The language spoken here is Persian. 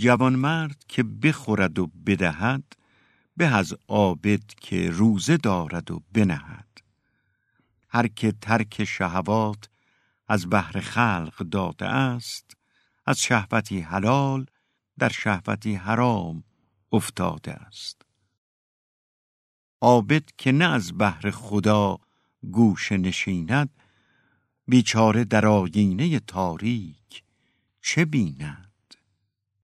جوانمرد که بخورد و بدهد به از عابد که روزه دارد و بنهد. هر که ترک شهوات از بحر خلق داده است از شهوتی حلال در شهوتی حرام افتاده است. عابد که نه از بحر خدا گوش نشیند بیچاره در آینه تاریک چه بیند؟